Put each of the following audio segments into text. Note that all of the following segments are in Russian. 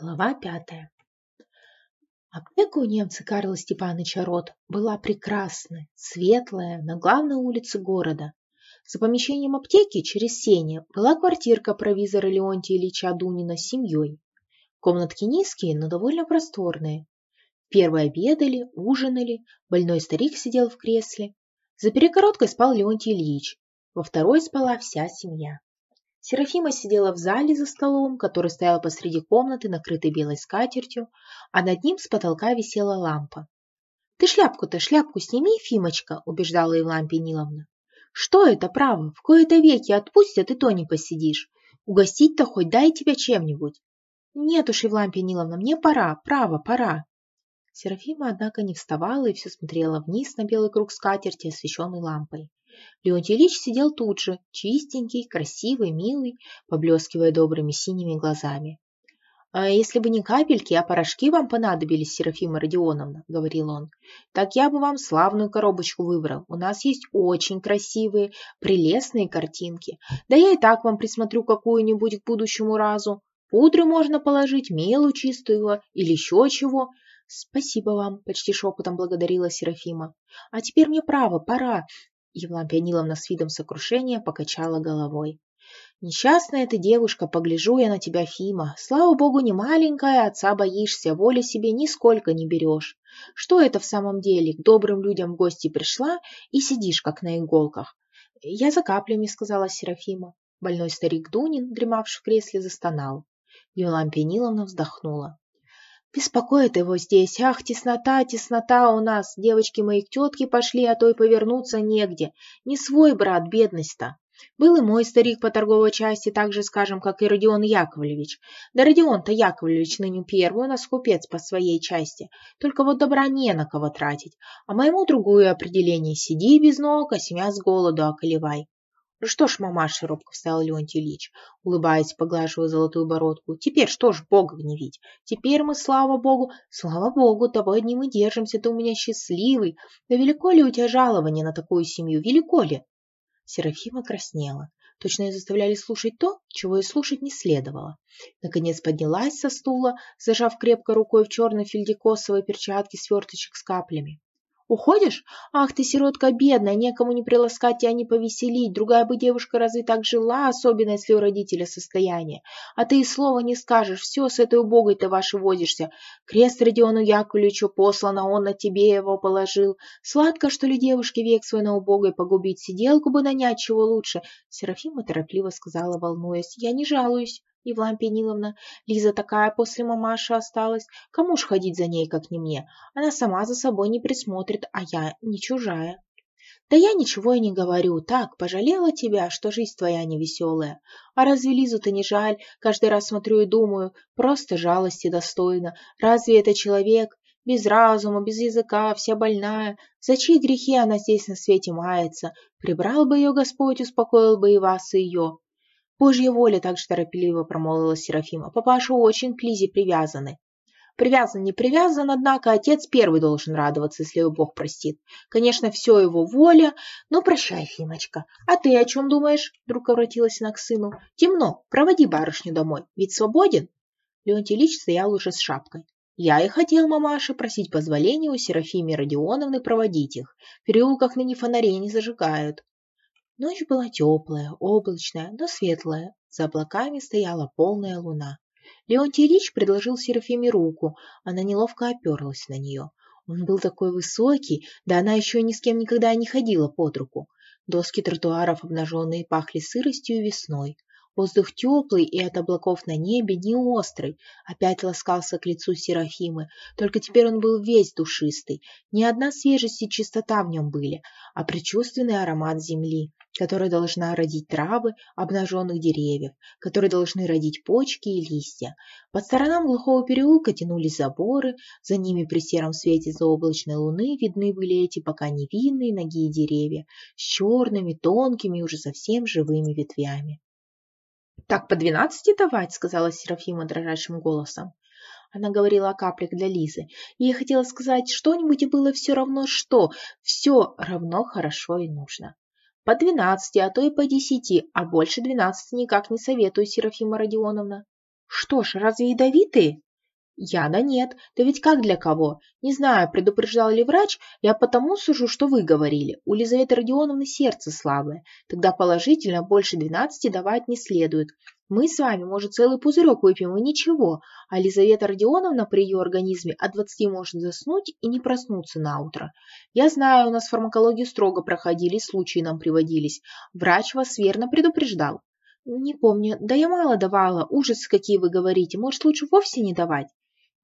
Глава пятая. Аптека у немца Карла Степановича Рот была прекрасная, светлая, на главной улице города. За помещением аптеки через сене была квартирка провизора Леонтия Ильича Дунина с семьей. Комнатки низкие, но довольно просторные. Первые обедали, ужинали, больной старик сидел в кресле. За перегородкой спал Леонтий Ильич, во второй спала вся семья. Серафима сидела в зале за столом, который стоял посреди комнаты, накрытый белой скатертью, а над ним с потолка висела лампа. «Ты шляпку-то, шляпку сними, Фимочка!» – убеждала Евлампия Ниловна. «Что это, право? В кои-то веки отпустят, и то не посидишь. Угостить-то хоть дай тебя чем-нибудь». «Нет уж, Евлампия Ниловна, мне пора, право, пора». Серафима, однако, не вставала и все смотрела вниз на белый круг скатерти, освещенный лампой. Леонтий Ильич сидел тут же, чистенький, красивый, милый, поблескивая добрыми синими глазами. «А если бы не капельки, а порошки вам понадобились, Серафима Родионовна», — говорил он, — «так я бы вам славную коробочку выбрал. У нас есть очень красивые, прелестные картинки. Да я и так вам присмотрю какую-нибудь к будущему разу. Пудры можно положить, мелу чистую или еще чего. «Спасибо вам», — почти шепотом благодарила Серафима. «А теперь мне право, пора. Евлампия Ниловна с видом сокрушения покачала головой. «Несчастная ты девушка, погляжу я на тебя, Фима. Слава богу, не маленькая, отца боишься, воли себе нисколько не берешь. Что это в самом деле? К добрым людям в гости пришла и сидишь, как на иголках». «Я за каплями», — сказала Серафима. Больной старик Дунин, дремавший в кресле, застонал. Евлампия Ниловна вздохнула. Беспокоит его здесь. Ах, теснота, теснота у нас. Девочки мои к тетке пошли, а то и повернуться негде. Не свой брат, бедность-то. Был и мой старик по торговой части, так же, скажем, как и Родион Яковлевич. Да Родион-то Яковлевич ныне первый у нас купец по своей части. Только вот добра не на кого тратить. А моему другое определение. Сиди без ног, а семья с голоду околевай. «Ну что ж, мамаша, — робко встал Леонтий Ильич, улыбаясь, поглаживая золотую бородку, — теперь что ж Бога гневить? Теперь мы, слава Богу, слава Богу, тобой одним и держимся, ты у меня счастливый. Да велико ли у тебя жалование на такую семью, велико ли?» Серафима краснела. Точно ее заставляли слушать то, чего и слушать не следовало. Наконец поднялась со стула, зажав крепко рукой в черной фельдикосовой перчатке сверточек с каплями. Уходишь? Ах ты, сиротка бедная, некому не приласкать тебя, не повеселить. Другая бы девушка разве так жила, особенно если у родителя состояние. А ты и слова не скажешь, все с этой убогой ты вашей возишься. Крест Родиону Яковлевичу послано, он на тебе его положил. Сладко, что ли, девушке век свой на убогой погубить, сиделку бы нанять, чего лучше. Серафима торопливо сказала, волнуясь, я не жалуюсь. Евлампия Ниловна. Лиза такая после мамаши осталась. Кому ж ходить за ней, как не мне? Она сама за собой не присмотрит, а я не чужая. Да я ничего и не говорю. Так, пожалела тебя, что жизнь твоя невеселая. А разве Лизу-то не жаль? Каждый раз смотрю и думаю, просто жалости достойно. Разве это человек? Без разума, без языка, вся больная. За чьи грехи она здесь на свете мается? Прибрал бы ее Господь, успокоил бы и вас, и ее. Божья воля, так же торопливо промолвила Серафима. Папаша очень к Лизе привязаны. Привязан, не привязан, однако отец первый должен радоваться, если его Бог простит. Конечно, все его воля, но прощай, Фимочка. А ты о чем думаешь? Вдруг обратилась она к сыну. Темно, проводи барышню домой, ведь свободен? Леонтий Ильич стоял уже с шапкой. Я и хотел мамаше просить позволения у Серафимы Родионовны проводить их. В переулках ныне фонарей не зажигают. Ночь была теплая, облачная, но светлая. За облаками стояла полная луна. Леонтий Ильич предложил Серафиме руку. Она неловко оперлась на нее. Он был такой высокий, да она еще ни с кем никогда не ходила под руку. Доски тротуаров обнаженные пахли сыростью и весной. Воздух теплый и от облаков на небе не острый. Опять ласкался к лицу Серафимы, только теперь он был весь душистый. Ни одна свежесть и чистота в нем были, а предчувственный аромат земли, которая должна родить травы обнаженных деревьев, которые должны родить почки и листья. По сторонам глухого переулка тянулись заборы, за ними при сером свете заоблачной луны видны были эти пока невинные ноги деревья с черными, тонкими, уже совсем живыми ветвями. «Так по двенадцати давать», — сказала Серафима дрожащим голосом. Она говорила о каплях для Лизы. Ей хотела сказать что-нибудь, и было все равно что. Все равно хорошо и нужно. По двенадцати, а то и по десяти, а больше двенадцати никак не советую, Серафима Родионовна. Что ж, разве ядовитые? Яда нет. Да ведь как для кого? Не знаю, предупреждал ли врач, я потому сужу, что вы говорили. У Лизаветы Родионовны сердце слабое. Тогда положительно больше двенадцати давать не следует. Мы с вами, может, целый пузырек выпьем и ничего, а Лизавета Родионовна при ее организме от двадцати может заснуть и не проснуться на утро. Я знаю, у нас фармакологию строго проходили, случаи нам приводились. Врач вас верно предупреждал. Не помню, да я мало давала, ужас, какие вы говорите, может, лучше вовсе не давать?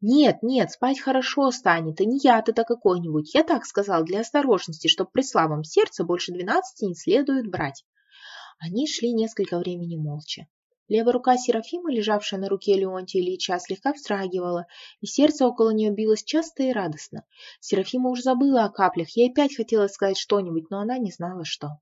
Нет, нет, спать хорошо станет, и не яд это какой-нибудь. Я так сказал для осторожности, чтоб при слабом сердце больше двенадцати не следует брать. Они шли несколько времени молча. Левая рука Серафима, лежавшая на руке Леонтия Ильича, слегка вздрагивала, и сердце около нее билось часто и радостно. Серафима уж забыла о каплях, ей опять хотелось сказать что-нибудь, но она не знала, что.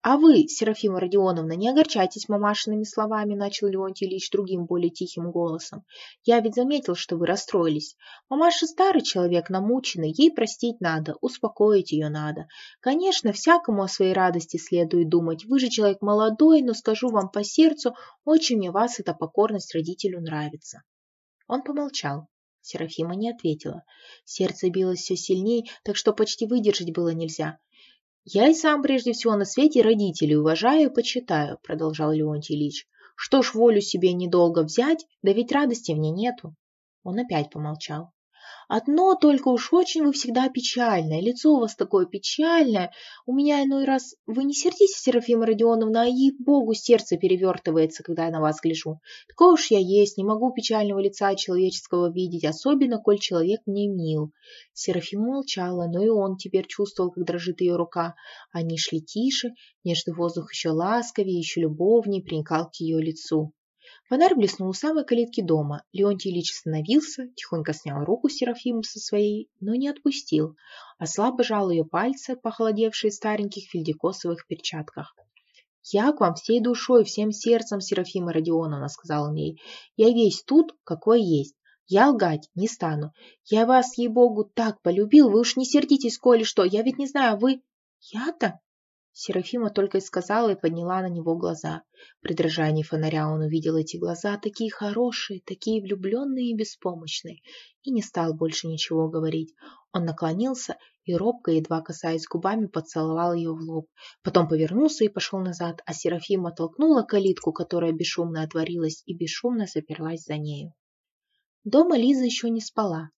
«А вы, Серафима Родионовна, не огорчайтесь мамашиными словами», начал Леонтий Ильич другим, более тихим голосом. «Я ведь заметил, что вы расстроились. Мамаша старый человек, намученный, ей простить надо, успокоить ее надо. Конечно, всякому о своей радости следует думать. Вы же человек молодой, но скажу вам по сердцу, очень мне вас эта покорность родителю нравится». Он помолчал. Серафима не ответила. Сердце билось все сильней, так что почти выдержать было нельзя. «Я и сам прежде всего на свете родителей уважаю и почитаю», — продолжал Леонтий Ильич. «Что ж волю себе недолго взять, да ведь радости мне нету». Он опять помолчал. Одно только уж очень вы всегда печальное, лицо у вас такое печальное. У меня иной раз... Вы не сердитесь, Серафима Родионовна, а ей-богу сердце перевертывается, когда я на вас гляжу. Такое уж я есть, не могу печального лица человеческого видеть, особенно, коль человек мне мил. Серафима молчала, но и он теперь чувствовал, как дрожит ее рука. Они шли тише, нежный воздух еще ласковее, еще любовнее приникал к ее лицу. Фонарь блеснул у самой калитки дома. Леонтий Ильич остановился, тихонько снял руку Серафима со своей, но не отпустил, а слабо жал ее пальцы, похолодевшие в стареньких фельдикосовых перчатках. «Я к вам всей душой, всем сердцем, Серафима Родионовна», — сказал он ей. «Я весь тут, какой есть. Я лгать не стану. Я вас, ей-богу, так полюбил, вы уж не сердитесь, коли что. Я ведь не знаю, вы...» «Я-то?» Серафима только и сказала и подняла на него глаза. При дрожании фонаря он увидел эти глаза, такие хорошие, такие влюбленные и беспомощные, и не стал больше ничего говорить. Он наклонился и робко, едва касаясь губами, поцеловал ее в лоб. Потом повернулся и пошел назад, а Серафима толкнула калитку, которая бесшумно отворилась, и бесшумно заперлась за нею. Дома Лиза еще не спала.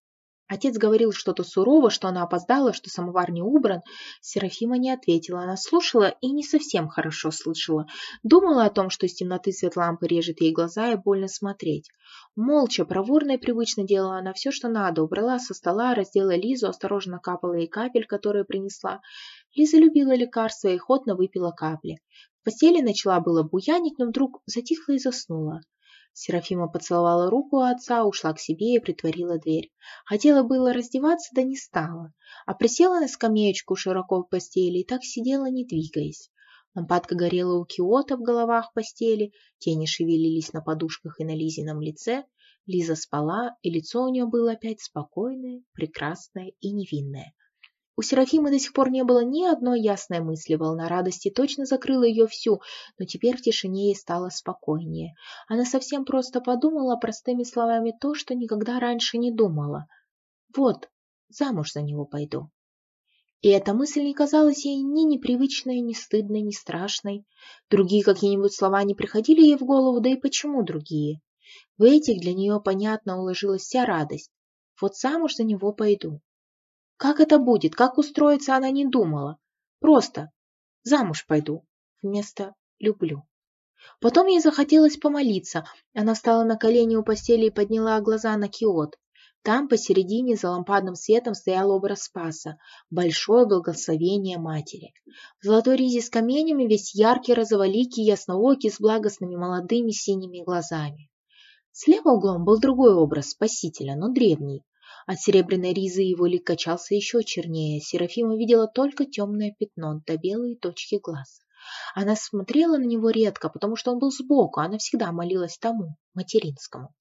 Отец говорил что-то сурово, что она опоздала, что самовар не убран. Серафима не ответила. Она слушала и не совсем хорошо слышала. Думала о том, что из темноты свет лампы режет ей глаза и больно смотреть. Молча, проворно и привычно делала она все, что надо. Убрала со стола, раздела Лизу, осторожно капала ей капель, которые принесла. Лиза любила лекарства и охотно выпила капли. В постели начала было буянить, но вдруг затихла и заснула. Серафима поцеловала руку отца, ушла к себе и притворила дверь. Хотела было раздеваться, да не стала, а присела на скамеечку широко в постели и так сидела, не двигаясь. Лампадка горела у киота в головах постели, тени шевелились на подушках и на Лизином лице. Лиза спала, и лицо у нее было опять спокойное, прекрасное и невинное. У Серафимы до сих пор не было ни одной ясной мысли, волна радости точно закрыла ее всю, но теперь в тишине ей стало спокойнее. Она совсем просто подумала простыми словами то, что никогда раньше не думала. «Вот, замуж за него пойду». И эта мысль не казалась ей ни непривычной, ни стыдной, ни страшной. Другие какие-нибудь слова не приходили ей в голову, да и почему другие? В этих для нее понятно уложилась вся радость. Вот замуж за него пойду. Как это будет, как устроиться, она не думала. Просто замуж пойду вместо люблю. Потом ей захотелось помолиться. Она встала на колени у постели и подняла глаза на киот. Там посередине за лампадным светом стоял образ Спаса, большое благословение матери. В золотой ризе с каменями весь яркий, розоволикий, ясноокий, с благостными молодыми синими глазами. Слева углом был другой образ Спасителя, но древний. От серебряной ризы его лик качался еще чернее. Серафима видела только темное пятно да белые точки глаз. Она смотрела на него редко, потому что он был сбоку, она всегда молилась тому, материнскому.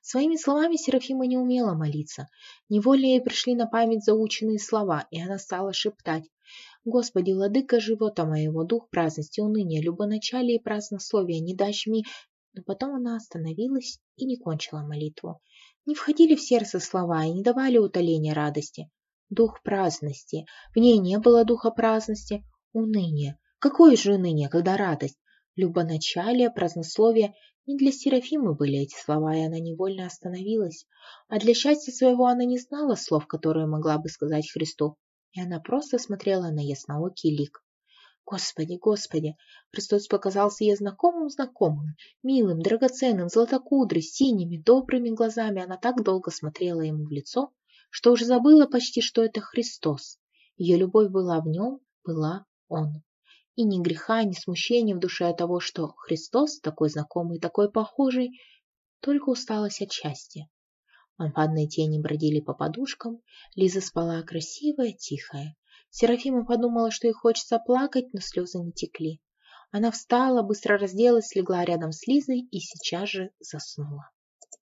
Своими словами Серафима не умела молиться. Невольно ей пришли на память заученные слова, и она стала шептать «Господи, владыка живота моего, дух праздности, уныния, любоначалия и празднословия, не дашь мне Но потом она остановилась и не кончила молитву. Не входили в сердце слова и не давали утоления радости. Дух праздности. В ней не было духа праздности. Уныние. Какое же уныние, когда радость? Любоначалие, празднословие. Не для Серафимы были эти слова, и она невольно остановилась. А для счастья своего она не знала слов, которые могла бы сказать Христу. И она просто смотрела на ясноокий лик. Господи, Господи! Христос показался ей знакомым-знакомым, милым, драгоценным, златокудрый, синими, добрыми глазами. Она так долго смотрела ему в лицо, что уже забыла почти, что это Христос. Ее любовь была в нем, была он. И ни греха, ни смущения в душе от того, что Христос, такой знакомый, такой похожий, только усталость от счастья. Лампадные тени бродили по подушкам, Лиза спала красивая, тихая. Серафима подумала, что ей хочется плакать, но слезы не текли. Она встала, быстро разделась, легла рядом с Лизой и сейчас же заснула.